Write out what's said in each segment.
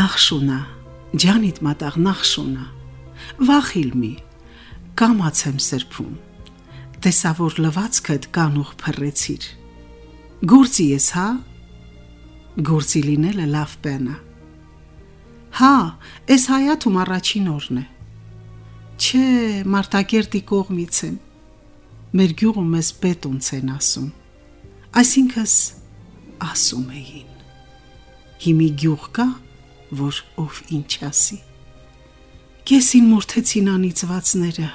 նախշունա ջանիդ մատաղ նախշունա վախիլմի կամաց եմ սրբում տեսա որ լվացքդ կանուխ փռեցիր գործի ես հա գործի լինելը լավ բենա հա էս հայաթում առաջին օրն է չէ մարտակերտի կողմից եմ մեր գյուղում ես պետունց են ասում այսինքս ասում էին հիմի գյուղ կա որ ով ինչ ասի Կեսին մորթեցին անիծվածները։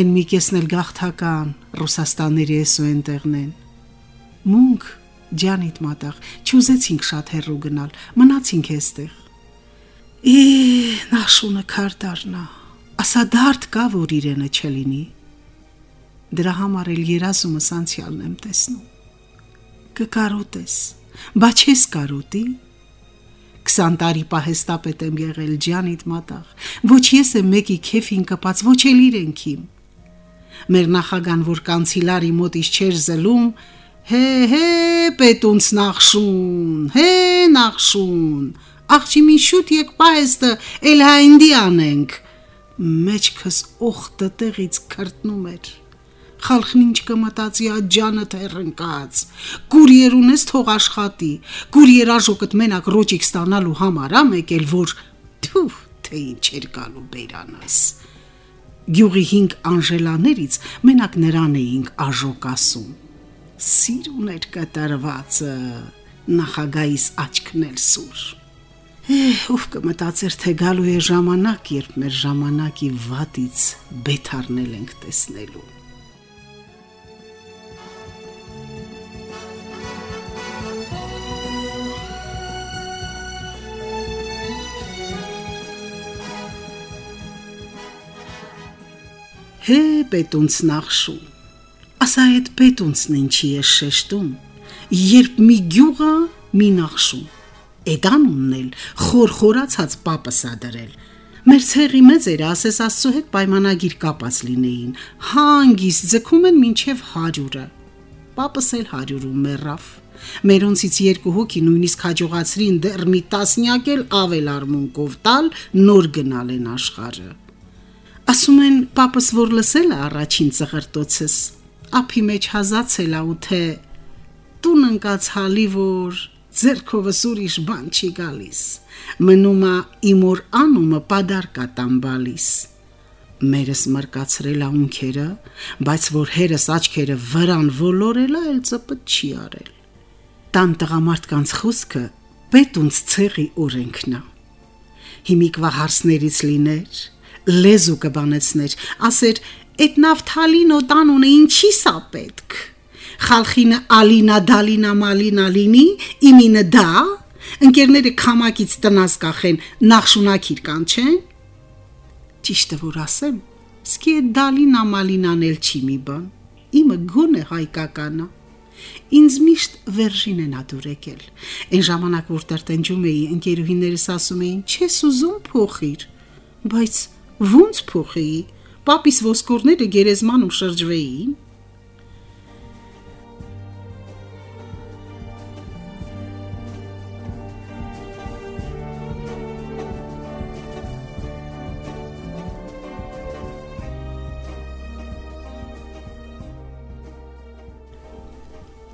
Են մի կեսն էլ գաղթական Ռուսաստանների էսու են տեղնեն։ Մունք ջանիդ մատաղ, չուզեցինք շատ հեռու գնալ, մնացինք էստեղ։ Է, նախշունը քարտարնա։ Ասա դարդ կա, որ իրենը չլինի։ Դրա համար էլ երազումս անցյալն եմ տեսնում։ Կկարոտես, բա չես կարոտի։ 20 տարի պահեստապետ եմ եղել ջանիդ մատաղ։ Ոչ ես եմ մեկի քեֆին կպած, ոչ էլ իրենքիմ։ Մեր նախագան որ կանցիլարի մոտից չեր զլում, հե հե պետունց նախշուն, հե նախշուն։ Աղջի մի շուտ եկ պահեստը էլ հայնդի անենք։ Մեջքս օխտը տեղից քրտնում էր խալխն ինչ կմտածի այդ ջանը թերընկած։ Կուրիեր ունես թող աշխատի։ Կուրիեր աժոկդ մենակ ռոճիկ ստանալու համար ա մեկել որ թու թե ինչ էր գալու բերանս։ Գյուղի 5 անժելաներից մենակ նրան էինք աժոկ ասում։ Սիրուն էր կատարվածը նախագահիս աչքն էլ սուր։ Էհ, ով կմտածեր թե գալու է ժամանակ, երբ մեր ժամանակի վատից բեթարնել ենք տեսնելու։ Հե պետունց նախշում։ Ասա այդ պետունցն ինչի է շեշտում, երբ մի գյուղա մի նախշում։ Էդան ուննել խորխորացած պապս ադրել։ Մեր ցեղի մեծերը ասես Աստծո հետ պայմանագիր կապած լինեին։ Հանգիստ ձգում են մինչև 100-ը։ Պապս էլ 100-ում մեռավ։ Մերոնցից երկու հոգի նույնիսկ հաջողացրին դեռ մի տասնյակ էլ ավել արմունկով տալ նոր գնալ են աշխարհը։ Ասում են պապս որ լսել է առաջին ծղրտոցս, ափի մեջ հազացել է ու թե տուն ընկած հալի որ ձերքովս ուրիշ բան չի գալիս։ Մնում է իմ որ անումը պադարկա տամբալիս։ Մերս մրկացրել է ունքերը, բայց որ հերս աչքերը վրան ոլորել է, էլ ծպտ չի արել։ Տան տղամարդկանց խոսքը պետունց ցեղի օրենքն է։ Հիմիկվա հարսներից լիներ, լեզու կբանեցներ, ասեր. «Այդ նավթալինո տանունը ինչի սա պետք»։ Խալխինը Ալինա Դալինա Մալինա լինի, իմինը դա, ընկերները քամակից տնաս կախեն, նախշունակիր կանչեն։ Ճիշտը որ ասեմ, սկի է Դալինա Մալինան էլ չի մի բան։ Իմը գոնե հայկականա։ Ինձ միշտ վերժին են ադուրեկել։ Այն ժամանակ որ տրտենջում էի, ընկերուհիներս ասում էին՝ «Չես ուզում փոխիր»։ Բայց Ոնց փոխեի։ Պապիս ոսկորները գերեզմանում շրջվեին։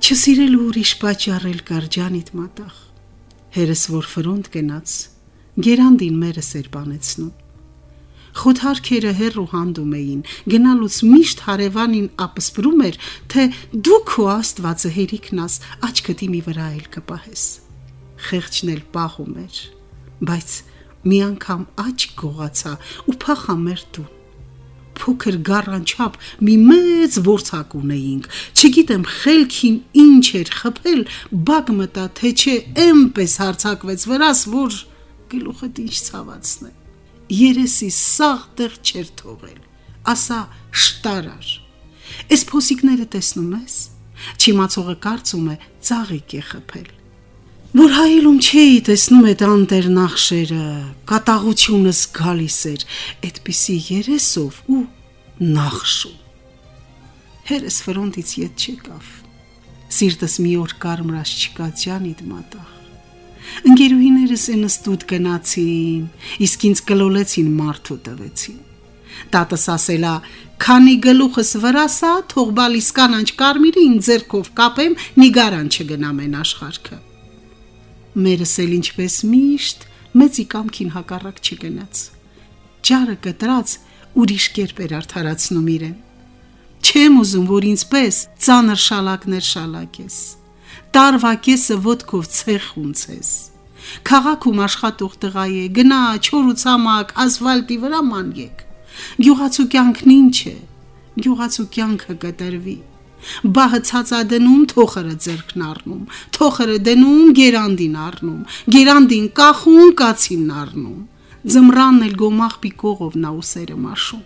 Չսիրել ուրիշ պատճառել կարջանիդ մատաղ։ Հերս որ ֆրոնտ գնաց, գերանդին մերը սերբանեցնում խոթարքերը հերո հանդում էին։ Գնալուց միշտ հարևանին ապսպրում էր, թե դու քո Աստվածը հերիքն աս, աչքդ իմի վրա էլ կպահես։ Խեղճն էլ պահում էր, բայց մի անգամ աչք գողացա ու փախա մեր տուն փոքր գառանչապ մի մեծ ворցակ ունեինք։ Չգիտեմ խելքին ինչ էր խփել, բակ մտա թե չէ, այնպես հարցակվեց վրաս, որ գլուխը ինչ ցավացն է երեսի սաղ տեղ չեր թողել։ Ասա շտարար։ Այս փոսիկները տեսնում ես։ Չիմացողը կարծում է ծաղիկ է խփել։ Որ հայելում չէի տեսնում այդ անտեր նախշերը, կատաղությունս գալիս էր, այդպիսի երեսով ու նախշում։ Հերս ֆրոնտից ետ չեկավ։ Սիրտս մի օր կարմրած չկա ջանիդ մատաղ։ Ընկերուհիներս ինստուտ գնացին, իսկ ինձ կլոլեցին մարդու տվեցին։ Տատս ասելա, քանի գլուխս վրասա, թող բալիս կանանչ կարմիրին ձերքով կապեմ, նիգարան չգնամ են աշխարհքը։ Մերս էլ ինչպես միշտ մեծի կամքին հակառակ չգնաց։ Ջարը կտրած ուրիշ կերպ էր արդարացնում իրեն։ Չեմ ուզում, որ ինձպես ծանր շալակներ շալակես։ Տարվա կեսը ոդկով ցեխ ունցես։ Խաղակում աշխատող տղա է, գնա չոր ու ցամաք ասֆալտի վրա մանյեք։ Գյուղացու կյանքն ինչ է։ Գյուղացու կյանքը կտրվի։ Բահը ցածադնում թոխերը ձերքն առնում, թոխերը դնում գերանդին առնում, գերանդին կախուն կացին առնում։ Ձմրանն էլ գոմախ պիկողով նա ուսերը մաշում։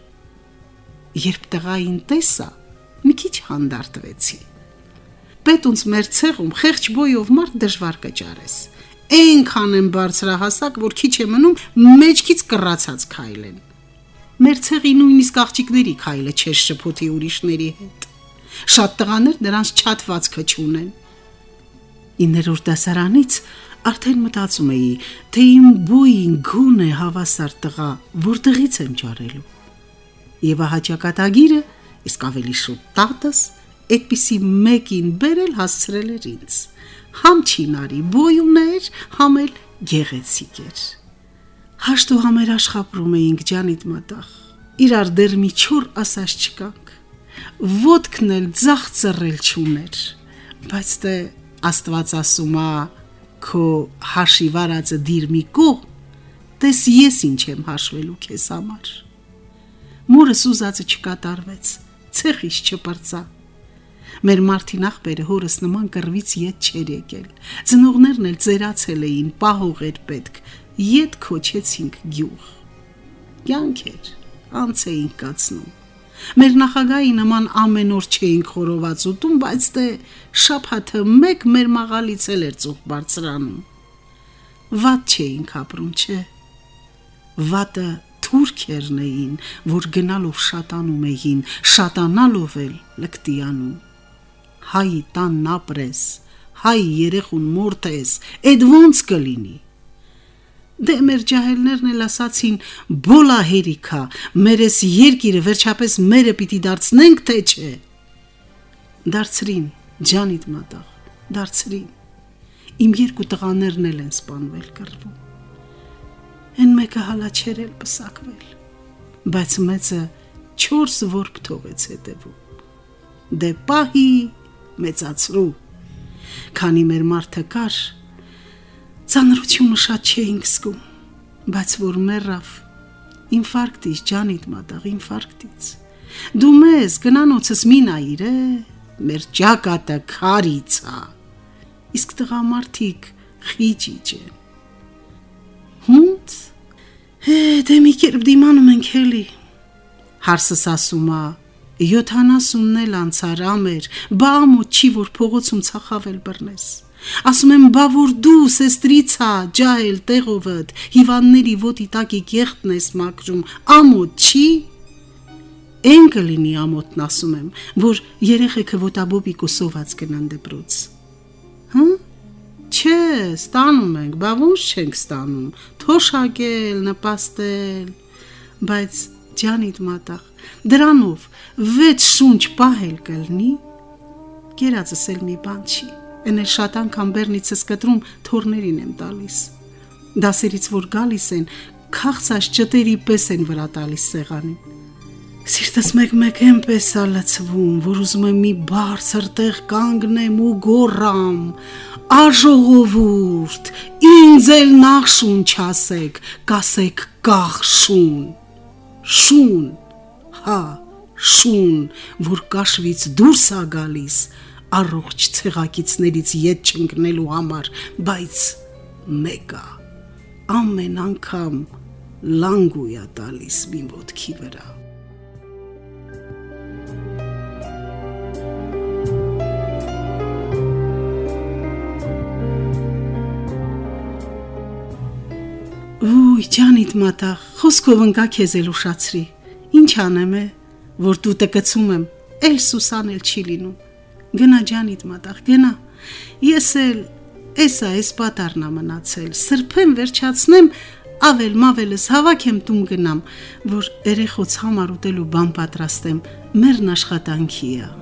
Երբ տղային տեսա, մի քիչ հանդարտվեցի։ Պետունց մեր ցեղում խեղճ բոյով մարդ դժվար կճարես։ Այնքան են բարձրահասակ, որ քիչ է մնում մեջքից կռացած քայլեն։ Մեր ցեղի նույնիսկ աղջիկների քայլը չէր շփոթի ուրիշների հետ։ Շատ տղաներ նրանց չաթվածքը չունեն։ Իներորդ դասարանից արդեն մտածում էի, թե իմ բույն գուն է հավասար տղա, որտեղից եմ ճարելու եւ ահաճակատագիրը իսկ ավելի շուտ տատս այդպիսի մեկին բերել հասցրել էր ինձ համ չինարի բոյուներ համ էլ գեղեցիկ էր հաշտու համեր աշխատում էինք ջանիդ մտախ իրար դեռ մի չոր ասած չկանք ոդքն էլ ձախ ծռել չուներ բայց դե աստված ասում է քո հաշիվարածը դիր մի կող տես ես ինչ եմ հաշվելու քեզ համար Մորս ուզածը չկատարվեց, ցեխից չպրծա։ Մեր մարտին աղբերը հորս նման կռվից ետ չեր եկել։ Ծնողներն էլ ծերացել էին, պահող էր պետք։ Ետ քոչեցինք գյուղ։ Կյանք էր, անց էինք կացնում։ Մեր նախագահի նման ամեն օր չէինք խորոված ուտում, բայց դե շափաթը մեկ մեր մաղալից էլ էր ծուխ բարձրանում։ Վատ չէինք ապրում, չէ։ Վատը թուրքերն էին, որ գնալով շատանում էին, շատանալով էլ լկտիանում։ Հայ տան ապրես, հայ երեխուն մորթես, այդ ոնց կլինի։ Դե մեր ջահելներն էլ ասացին, բոլա հերիքա, մերես երկիրը վերջապես մերը պիտի դարձնենք, թե չէ։ Դարձրին, ջանիդ մատաղ, դարձրին։ Իմ երկու տղաներն էլ են սպանվել կռվում են մեկը հալա չեր էլ պսակվել, բայց մեծը 4 որբ թողեց հետևում։ Դե պահի մեծացրու։ Քանի մեր մարդը կար, ցանրությունը շատ չէինք զգում, բայց որ մեռավ ինֆարկտից, ջանիդ մատաղ ինֆարկտից։ Դու մեզ գնանոցս մի նայիր, է, մեր ճակատը քարիցա։ Իսկ տղամարդիկ խիճիճ են։ Հունց Դե մի կերպ դիմանում ենք հելի։ Հարսս ասում է 70-ն էլ անցար ամեր, բա ամոթ չի որ փողոցում ցախավել բռնես։ Ասում եմ, բա որ դու սեստրիցա, ջահել տեղովդ, հիվանդների ոտի տակի կեղտն ես մաքրում, ամոթ չի։ Էն կլինի ամոթն ասում եմ, որ երեխեքը ոտաբոբիկ ու սոված գնան դպրոց։ Հա՞։ Չէ, ստանում ենք, բա ոնց չենք ստանում։ Թոշակել, նպաստել, բայց ջանիդ մատաղ, դրանով վեց շունչ պահել կլնի։ Գերածս էլ մի բան չի։ Էնել շատ անգամ բեռնիցս կտրում թորներին եմ տալիս։ Դասերից որ գալիս են, քաղցած ճտերի պես են վրա տալիս սեղանին։ Սիրտս մեկ-մեկ այնպես ալացվում, որ ուզում եմ մի բարձր տեղ կանգնեմ ու գոռամ աժողովուրդ, ինձ էլ նախ շուն չասեք, կասեք կախ շուն։ Շուն, հա, շուն, որ կաշվից դուրս ա գալիս, առողջ ցեղակիցներից ետ չընկնելու համար, բայց մեկա ամեն անգամ լանգույա տալիս մի ոտքի վրա։ ջանիդ մատաղ, խոսքով ընկա քեզ էլ ուշացրի։ Ինչ անեմ է, որ դու տկցում եմ, էլ Սուսան էլ չի լինում։ Գնա ջանիդ մատաղ, գնա։ Ես էլ էսա էս պատառնա մնացել, սրբեմ վերջացնեմ, ավել մավելս հավաքեմ տուն գնամ, որ երեխոց համար ուտելու բան պատրաստեմ, մերն աշխատանքի է։